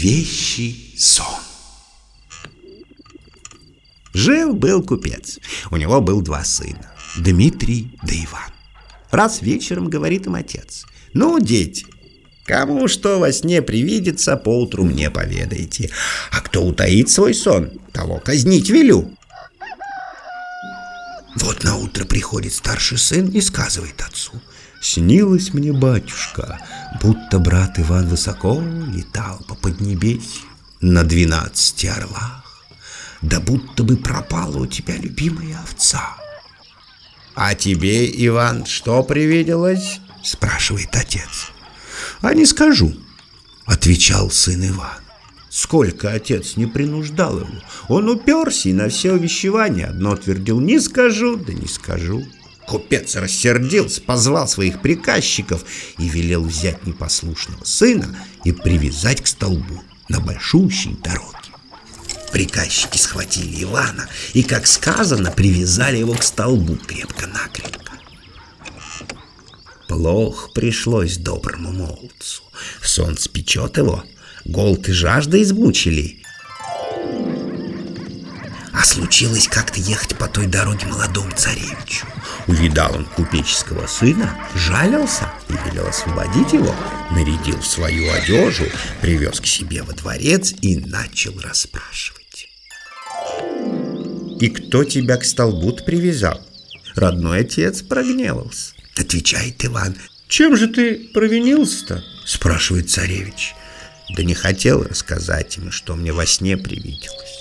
Вещий сон. Жил-был купец. У него был два сына. Дмитрий да Иван. Раз вечером говорит им отец. «Ну, дети, кому что во сне привидится, поутру мне поведайте. А кто утаит свой сон, того казнить велю». Вот на утро приходит старший сын и сказывает отцу. «Снилось мне, батюшка, будто брат Иван высоко летал по поднебесью на двенадцати орлах, да будто бы пропала у тебя любимая овца». «А тебе, Иван, что привиделось?» — спрашивает отец. «А не скажу», — отвечал сын Иван. Сколько отец не принуждал его, он уперся и на все увещевания одно твердил «не скажу, да не скажу». Купец рассердился, позвал своих приказчиков и велел взять непослушного сына и привязать к столбу на большущей дороге. Приказчики схватили Ивана и, как сказано, привязали его к столбу крепко-накрепко. Плохо пришлось доброму молодцу. Сон спечет его, голод и жажда измучили. А случилось как-то ехать по той дороге молодому царевичу. Увидал он купеческого сына, жалился и велел освободить его, нарядил в свою одежу, привез к себе во дворец и начал расспрашивать. «И кто тебя к столбу привязал?» Родной отец прогневался. Отвечает Иван. «Чем же ты провинился-то?» Спрашивает царевич. Да не хотел рассказать ему, что мне во сне привиделось.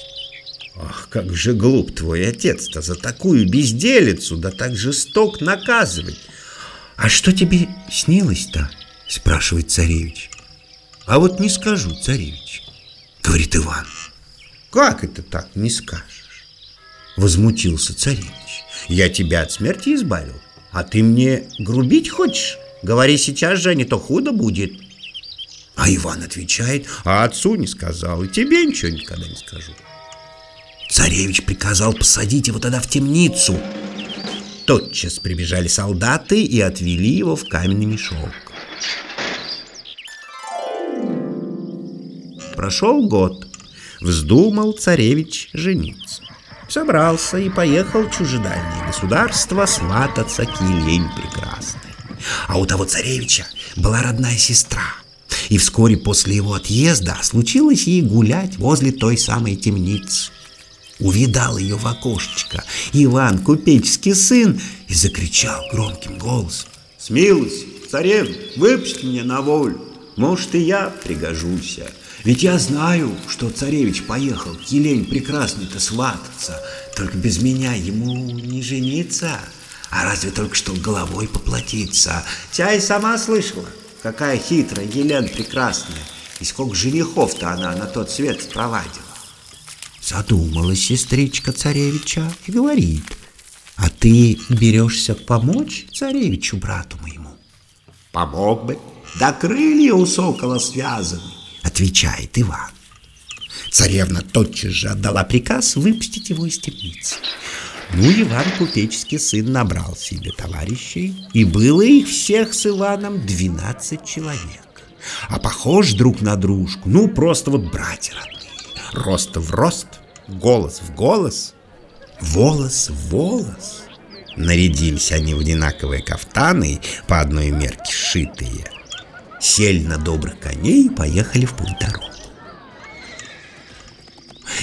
Ах, как же глуп твой отец-то за такую безделицу, да так жесток наказывать. А что тебе снилось-то? Спрашивает царевич. А вот не скажу, царевич, говорит Иван. Как это так не скажешь? Возмутился царевич. Я тебя от смерти избавил, а ты мне грубить хочешь? Говори сейчас же, а не то худо будет. А Иван отвечает, а отцу не сказал, и тебе ничего никогда не скажу. Царевич приказал посадить его тогда в темницу. Тотчас прибежали солдаты и отвели его в каменный мешок. Прошел год. Вздумал царевич жениться. Собрался и поехал в чужедальнее государство свататься к Елене Прекрасной. А у того царевича была родная сестра. И вскоре после его отъезда случилось ей гулять возле той самой темницы. Увидал ее в окошечко Иван, купеческий сын, и закричал громким голосом. «Смилуйся, царев, выпусти меня на волю, может, и я пригожусь. Ведь я знаю, что царевич поехал к Елене Прекрасной-то свататься, только без меня ему не жениться, а разве только что головой поплатиться. Тя и сама слышала, какая хитрая Елена Прекрасная, и сколько женихов-то она на тот свет спровадила. Задумалась сестричка царевича и говорит, а ты берешься помочь царевичу, брату моему? Помог бы, да крылья у сокола связаны, отвечает Иван. Царевна тотчас же отдала приказ выпустить его из темницы. Ну, Иван, купеческий сын, набрал себе товарищей, и было их всех с Иваном двенадцать человек. А похож друг на дружку, ну, просто вот братья родные рост в рост, голос в голос, волос в волос. Нарядились они в одинаковые кафтаны, по одной мерке сшитые. Сели на добрых коней и поехали в путь дорогу.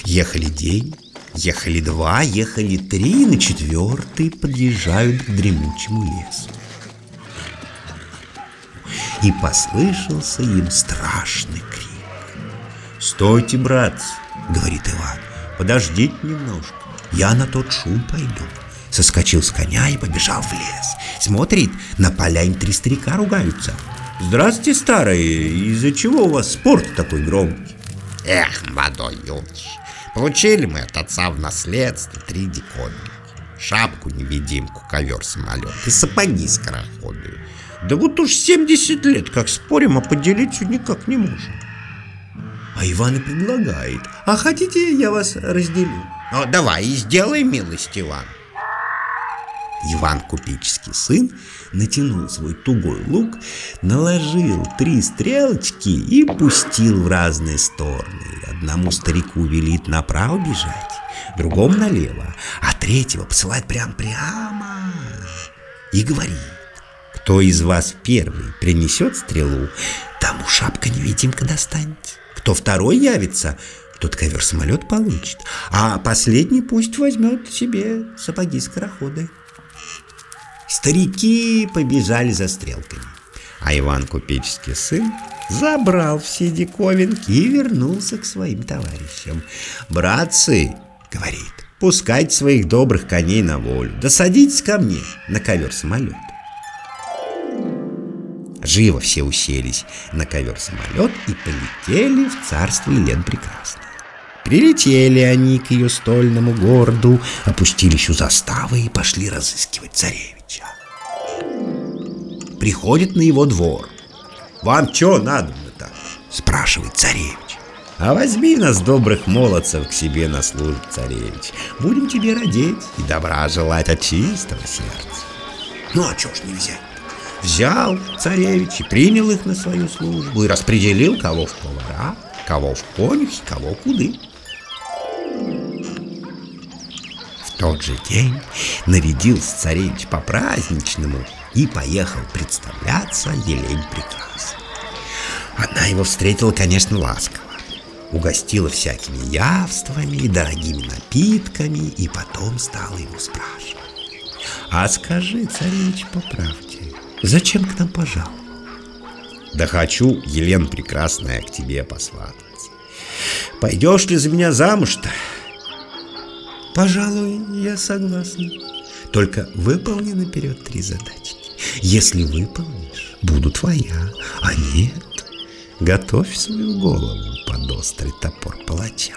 Ехали день, ехали два, ехали три, на четвертый подъезжают к дремучему лесу. И послышался им страшный крик. «Стойте, братцы!» — говорит Иван. «Подождите немножко, я на тот шум пойду». Соскочил с коня и побежал в лес. Смотрит, на поляне три старика ругаются. «Здравствуйте, старые, из-за чего у вас спорт такой громкий?» Эх, молодой юнош, получили мы от отца в наследство три диковинки. Шапку-невидимку, ковер-самолет и сапоги скороходы. Да вот уж 70 лет, как спорим, а поделиться никак не можем. А Иван и предлагает. А хотите, я вас разделю? Ну, давай и сделай милость, Иван. Иван Купеческий сын натянул свой тугой лук, наложил три стрелочки и пустил в разные стороны. Одному старику велит направо бежать, другому налево, а третьего посылать прям-прямо. И говорит, кто из вас первый принесет стрелу, тому шапка-невидимка достанется. Кто второй явится, тот ковер-самолет получит, а последний пусть возьмет себе сапоги-скороходы. Старики побежали за стрелками, а Иван Купеческий сын забрал все диковинки и вернулся к своим товарищам. «Братцы!» — говорит, — «пускайте своих добрых коней на волю, да садитесь ко мне на ковер-самолет». Живо все уселись на ковер-самолет и полетели в царство Елен Прекрасной. Прилетели они к ее стольному городу, опустились у заставы и пошли разыскивать царевича. Приходит на его двор. «Вам что надо так?» – спрашивает царевич. «А возьми нас, добрых молодцев, к себе на службу, царевич. Будем тебе родить и добра желать от чистого сердца». «Ну а чё ж не взять?» Взял царевич и принял их на свою службу и распределил кого в повара, кого в конюхи, кого куды. тот же день нарядился царевич по-праздничному и поехал представляться Елень Прекрасной. Она его встретила, конечно, ласково. Угостила всякими явствами и дорогими напитками, и потом стала его спрашивать. «А скажи, царевич, по правде, зачем к нам пожаловал?» «Да хочу, Елен Прекрасная, к тебе посвататься. Пойдешь ли за меня замуж-то?» Пожалуй, я согласна. Только выполни наперед три задачки. Если выполнишь, буду твоя, а нет, готовь свою голову под острый топор палача.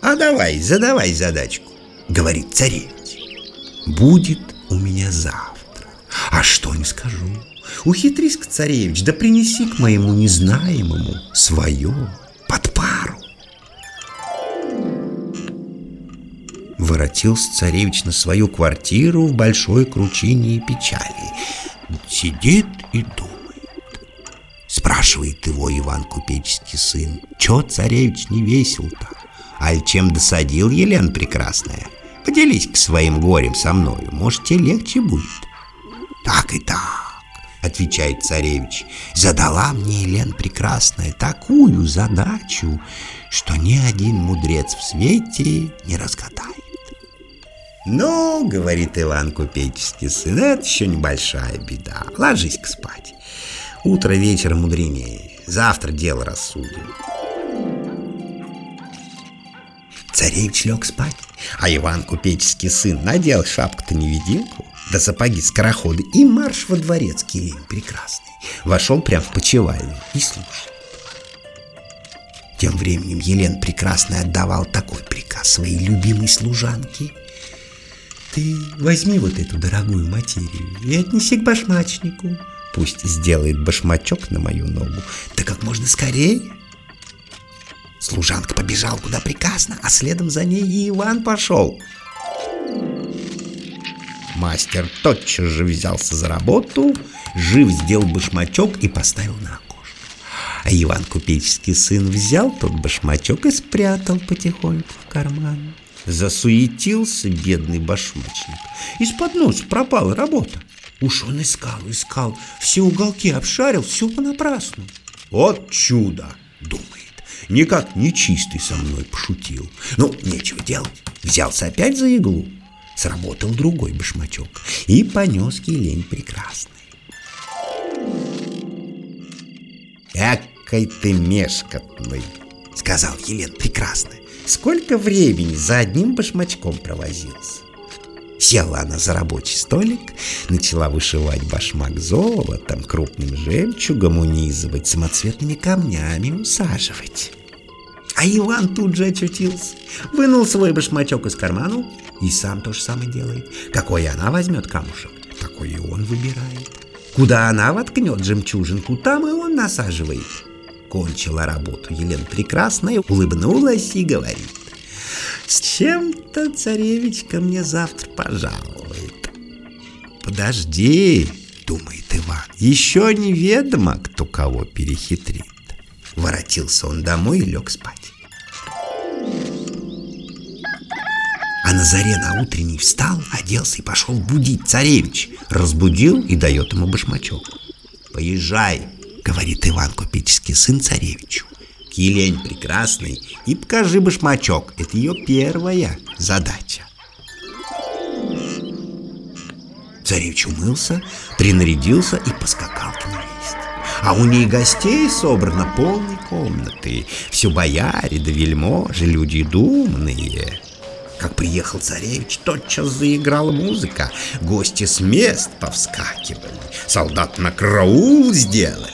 А давай, задавай задачку, говорит царевич. Будет у меня завтра. А что не скажу? Ухитрись-ка, царевич, да принеси к моему незнаемому свое под пару. воротился царевич на свою квартиру в большой кручине и печали. Сидит и думает. Спрашивает его Иван Купеческий сын, чё царевич не весел-то? Аль чем досадил Елен Прекрасная? Поделись к своим горем со мною, может, тебе легче будет. Так и так, отвечает царевич, задала мне Елен Прекрасная такую задачу, что ни один мудрец в свете не разгадает. «Ну, — говорит Иван Купеческий сын, — это еще небольшая беда. Ложись-ка спать. Утро вечера мудренее. Завтра дело рассудим». Царевич лег спать, а Иван Купеческий сын надел шапку-то невидимку, да сапоги скороходы и марш во дворец Килим прекрасный. Вошел прямо в почевальню и слушал. Тем временем Елен Прекрасный отдавал такой приказ своей любимой служанке – ты возьми вот эту дорогую материю и отнеси к башмачнику. Пусть сделает башмачок на мою ногу, да как можно скорее. Служанка побежал куда приказано, а следом за ней и Иван пошел. Мастер тотчас же взялся за работу, жив сделал башмачок и поставил на окошко. А Иван Купеческий сын взял тот башмачок и спрятал потихоньку в карман. Засуетился бедный башмачник. Из-под носа пропала работа. Уж он искал, искал, все уголки обшарил, все понапрасну. Вот чудо, думает. Никак нечистый со мной пошутил. Ну, нечего делать. Взялся опять за иглу. Сработал другой башмачок и понес лень прекрасный. «Экой ты мешкотный!» — сказал Елен прекрасный. Сколько времени за одним башмачком провозился. Села она за рабочий столик, начала вышивать башмак золотом, крупным жемчугом унизывать, самоцветными камнями усаживать. А Иван тут же очутился, вынул свой башмачок из кармана и сам то же самое делает. Какой она возьмет камушек, такой и он выбирает. Куда она воткнет жемчужинку, там и он насаживает кончила работу Елена Прекрасная, улыбнулась и говорит. С чем-то царевич ко мне завтра пожалует. подожди, думает Иван, еще неведомо, кто кого перехитрит. Воротился он домой и лег спать. А на заре на утренней встал, оделся и пошел будить царевич. Разбудил и дает ему башмачок. «Поезжай», — говорит Иван Купеческий сын царевичу. «Килень прекрасный, и покажи башмачок. Это ее первая задача». Царевич умылся, принарядился и поскакал к невесте. А у ней гостей собрано полной комнаты. Все бояре да вельможи, люди думные. Как приехал царевич, тотчас заиграла музыка. Гости с мест повскакивали, солдат на караул сделали.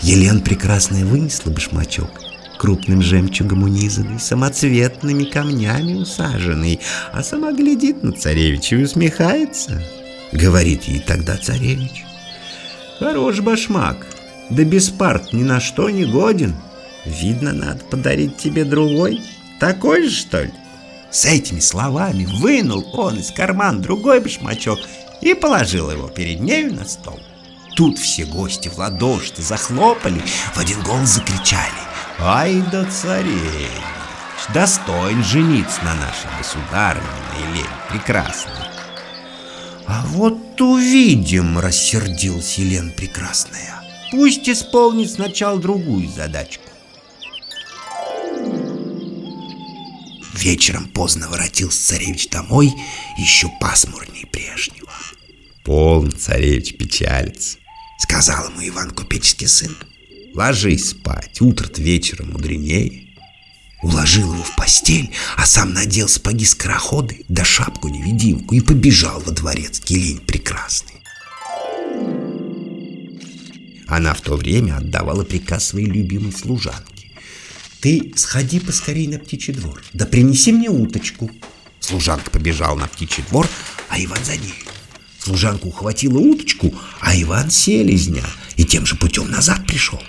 Елен прекрасная вынесла башмачок, крупным жемчугом унизанный, самоцветными камнями усаженный, а сама глядит на царевича и усмехается. Говорит ей тогда царевич. Хорош башмак, да без парт ни на что не годен. Видно, надо подарить тебе другой. Такой же, что ли? С этими словами вынул он из кармана другой башмачок и положил его перед нею на стол. Тут все гости в ладоши захлопали, в один голос закричали «Ай да царевич! Достоин жениться на нашей государыне, Елене Прекрасной!» «А вот увидим!» — рассердилась Елена Прекрасная. «Пусть исполнит сначала другую задачку. Вечером поздно воротился царевич домой, еще пасмурней прежнего. «Полн, царевич, печалится», — сказал ему Иван Купеческий сын. «Ложись спать, утро-то вечером мудренее». Уложил его в постель, а сам надел сапоги скороходы, да шапку-невидимку и побежал во дворец Келень Прекрасный. Она в то время отдавала приказ своей любимой служанке. Ты сходи поскорей на птичий двор, да принеси мне уточку. Служанка побежала на птичий двор, а Иван за ней. Служанка ухватила уточку, а Иван селезня и тем же путем назад пришел.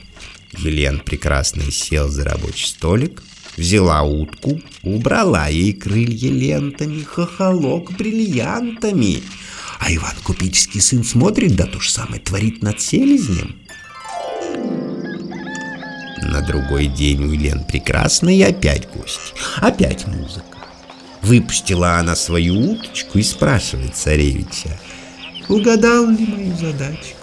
Елен прекрасный сел за рабочий столик, взяла утку, убрала ей крылья лентами, хохолок бриллиантами. А Иван купеческий сын смотрит, да то же самое творит над селезнем. Другой день у Елен прекрасной опять гости, опять музыка. Выпустила она свою уточку и спрашивает царевича, угадал ли мою задачку?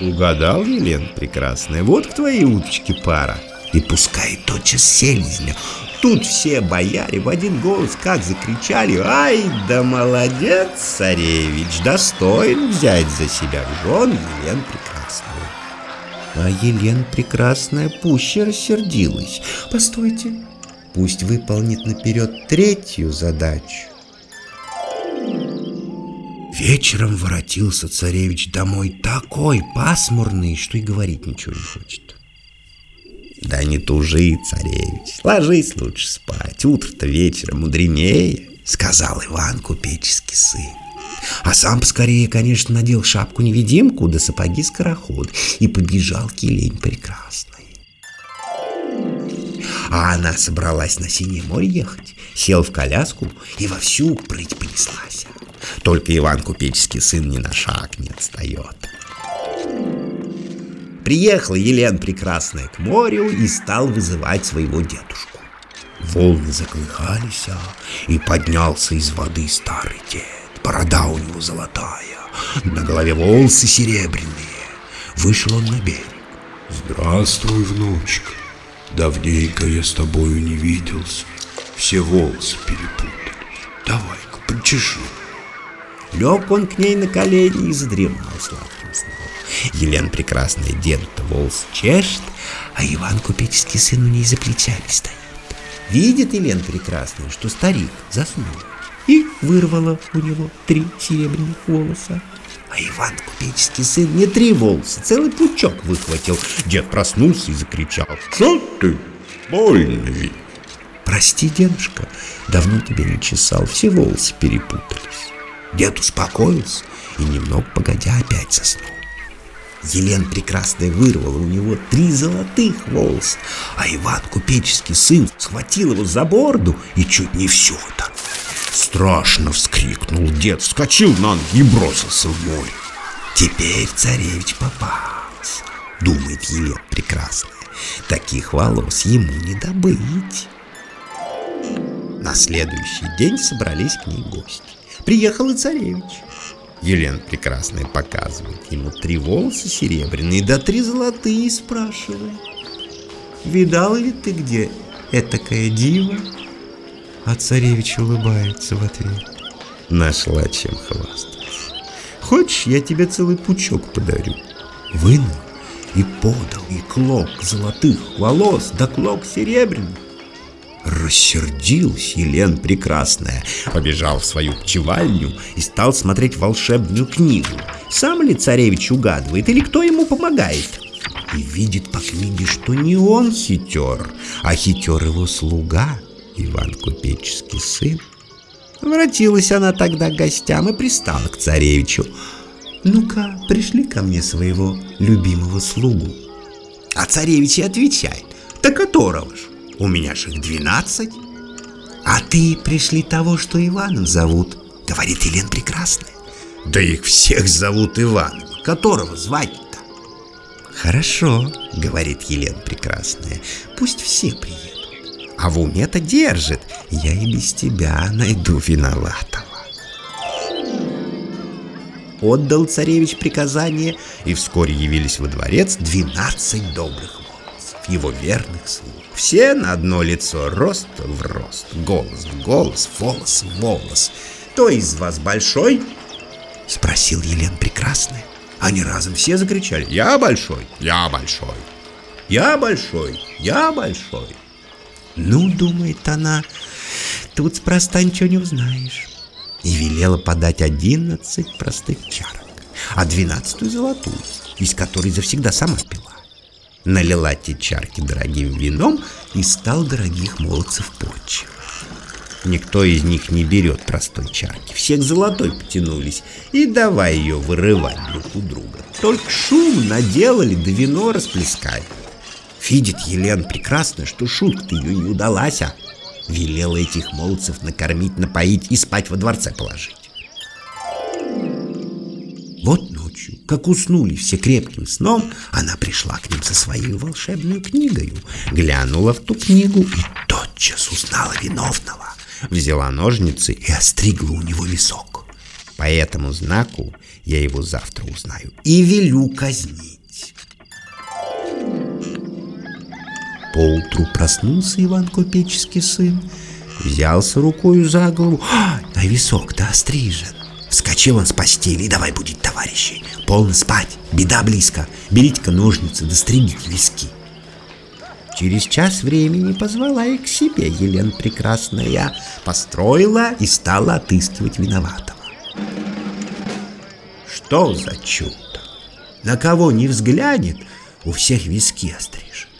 Угадал, Елен прекрасная, вот к твоей уточке пара. И пускай тотчас селезня. Тут все бояре в один голос как закричали «Ай, да молодец, царевич, достоин взять за себя в жен Елен прекрасную». А Елен Прекрасная пуще рассердилась. Постойте, пусть выполнит наперед третью задачу. Вечером воротился царевич домой такой пасмурный, что и говорить ничего не хочет. Да не тужи, царевич, ложись лучше спать, утро-то вечером мудренее, сказал Иван купеческий сын. А сам поскорее, конечно, надел шапку-невидимку да сапоги-скороход и побежал к Елень Прекрасной. А она собралась на Синее море ехать, сел в коляску и вовсю прыть понеслась. Только Иван Купеческий сын ни на шаг не отстает. Приехала Елена Прекрасная к морю и стал вызывать своего дедушку. Волны заколыхались, и поднялся из воды старый дед борода у него золотая, на голове волосы серебряные. Вышел он на берег. Здравствуй, внучка. Давненько я с тобою не виделся. Все волосы перепутались. Давай-ка, почешу. Лег он к ней на колени и задремал сладким сном. Елена прекрасная деду-то волос чешет, а Иван купеческий сын у ней за плечами стоит. Видит Елена прекрасная, что старик заснул и вырвала у него три серебряных волоса. А Иван Купеческий сын не три волоса, целый пучок выхватил. Дед проснулся и закричал. Что ты? Больно ведь. Прости, дедушка, давно тебя не чесал, все волосы перепутались. Дед успокоился и немного погодя опять заснул. Елен Прекрасная вырвала у него три золотых волоса, а Иван Купеческий сын схватил его за борду и чуть не все оторвал. Страшно вскрикнул дед, вскочил на ноги и бросился в море. Теперь царевич попался, думает Елена прекрасная. Таких волос ему не добыть. На следующий день собрались к ней гости. Приехал и царевич. Елена Прекрасная показывает ему три волоса серебряные, да три золотые, спрашивает. Видал ли ты где этакая дива? А царевич улыбается в ответ. Нашла чем хвастаться. Хочешь, я тебе целый пучок подарю? Вынул и подал, и клок золотых волос, да клок серебряных. Рассердилась Елен Прекрасная, побежал в свою пчевальню и стал смотреть волшебную книгу. Сам ли царевич угадывает или кто ему помогает? И видит по книге, что не он хитер, а хитер его слуга, Иван Купеческий сын. Вратилась она тогда к гостям и пристала к царевичу. «Ну-ка, пришли ко мне своего любимого слугу». А царевич и отвечает, «Да которого ж? У меня же их двенадцать». «А ты пришли того, что Иваном зовут», — говорит Елен Прекрасная. «Да их всех зовут Иваном. Которого звать-то?» «Хорошо», — говорит Елен Прекрасная, — «пусть все приедут. А в уме-то держит, я и без тебя найду виноватого». Отдал царевич приказание, и вскоре явились во дворец двенадцать добрых молодцев, его верных слуг. Все на одно лицо, рост в рост, голос в голос, волос в волос. «Кто из вас большой?» — спросил Елен Прекрасная. Они разом все закричали «Я большой! Я большой! Я большой! Я большой!» Ну, думает она, тут спроста ничего не узнаешь. И велела подать одиннадцать простых чарок, а двенадцатую золотую, из которой завсегда сама пила. Налила те чарки дорогим вином и стал дорогих молодцев почивать. Никто из них не берет простой чарки. Все к золотой потянулись. И давай ее вырывать друг у друга. Только шум наделали, да вино расплескали. Видит Елена прекрасно, что шутка-то ее не удалась, а велела этих молодцев накормить, напоить и спать во дворце положить. Вот ночью, как уснули все крепким сном, она пришла к ним со своей волшебной книгой, глянула в ту книгу и тотчас узнала виновного взяла ножницы и остригла у него висок. По этому знаку я его завтра узнаю и велю казнить. Поутру проснулся Иван Купеческий сын, взялся рукою за голову, а, а висок-то острижен. Вскочил он с постели давай будет, товарищи, полно спать, беда близко, берите-ка ножницы, да виски. Через час времени позвала их к себе Елена Прекрасная, построила и стала отыскивать виноватого. Что за чудо? На кого не взглянет, у всех виски острижены.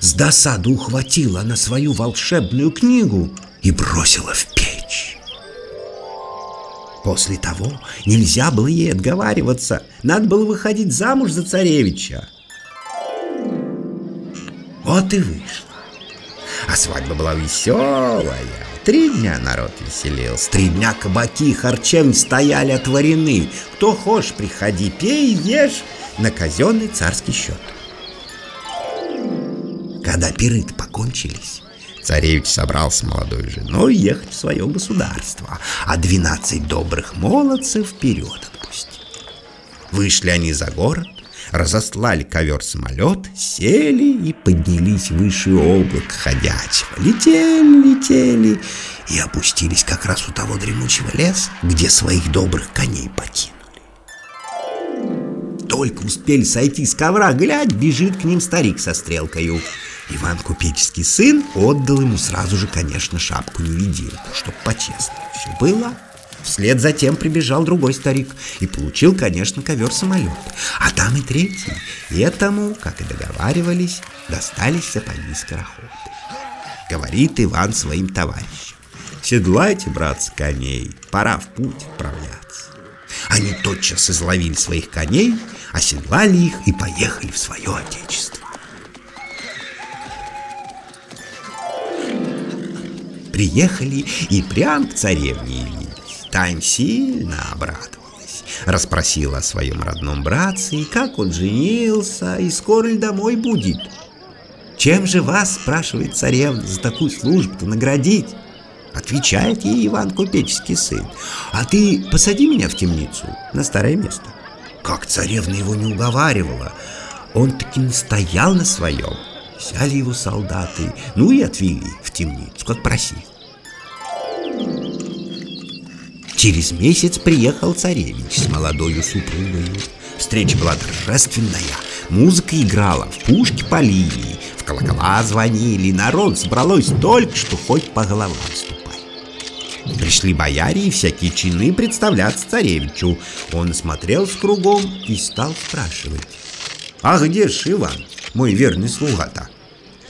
С досаду ухватила она свою волшебную книгу и бросила в печь. После того нельзя было ей отговариваться, надо было выходить замуж за царевича. Вот и вышло. А свадьба была веселая. Три дня народ веселился. Три дня кабаки, харчевни стояли отворены. Кто хочешь, приходи, пей, ешь на казенный царский счет. Когда пиры покончились, царевич собрался с молодой женой ехать в свое государство, а двенадцать добрых молодцев вперед отпустил. Вышли они за город, разослали ковер-самолет, сели и поднялись выше облака ходячего. Летели, летели и опустились как раз у того дремучего леса, где своих добрых коней покинули. Только успели сойти с ковра, глядь, бежит к ним старик со стрелкою. Иван Купеческий сын отдал ему сразу же, конечно, шапку-невидимку, чтоб по-честному все было. Вслед за тем прибежал другой старик и получил, конечно, ковер-самолет. А там и третий. И этому, как и договаривались, достались сапоги скороходы. Говорит Иван своим товарищам. Седлайте, братцы, коней, пора в путь отправляться. Они тотчас изловили своих коней, оседлали их и поехали в свое отечество. Приехали и прям к царевне явились. Тань сильно обрадовалась. Расспросила о своем родном братце, и как он женился, и скоро ли домой будет. «Чем же вас, — спрашивает царевна, — за такую службу-то наградить?» Отвечает ей Иван Купеческий сын. «А ты посади меня в темницу на старое место». Как царевна его не уговаривала, он таки настоял на своем. Взяли его солдаты, ну и отвели в темницу, как просил. Через месяц приехал царевич с молодою супругой. Встреча была торжественная, музыка играла, в пушки полили, в колокола звонили, народ собралось только, что хоть по головам ступай. Пришли бояре и всякие чины представляться царевичу. Он смотрел с кругом и стал спрашивать. «А где ж Иван, мой верный слуга-то?»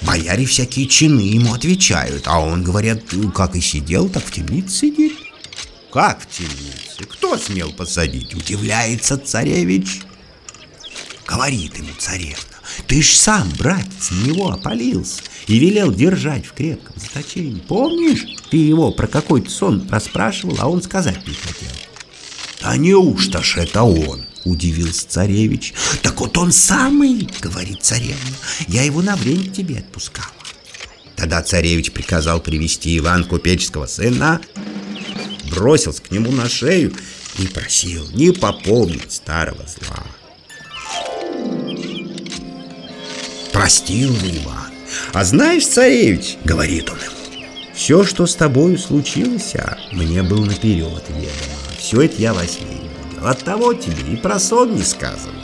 Бояре всякие чины ему отвечают, а он, говорят, как и сидел, так в темнице сидит. Как в темнице? Кто смел посадить? Удивляется царевич. Говорит ему царевна, ты ж сам, братец, на него опалился и велел держать в крепком заточении. Помнишь, ты его про какой-то сон расспрашивал, а он сказать не хотел. Да неужто ж это он? Удивился царевич. Так вот он самый, говорит царевна. Я его на время тебе отпускала. Тогда царевич приказал привести Иван Купеческого сына, бросился к нему на шею и просил не попомнить старого зла. Простил его Иван. А знаешь, царевич, говорит он ему, все, что с тобою случилось, а мне был наперед ведомо. Все это я во видел. От того тебе и про сон не сказывал.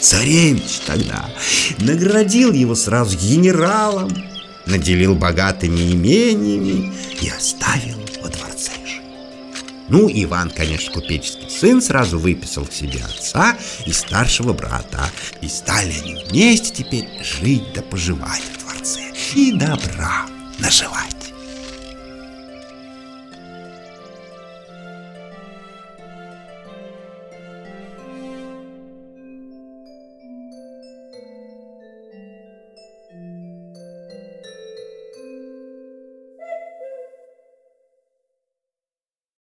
Царевич тогда наградил его сразу генералом, наделил богатыми имениями и оставил во дворце жить. Ну, Иван, конечно, купеческий сын, сразу выписал к себе отца и старшего брата. И стали они вместе теперь жить да поживать в дворце и добра наживать.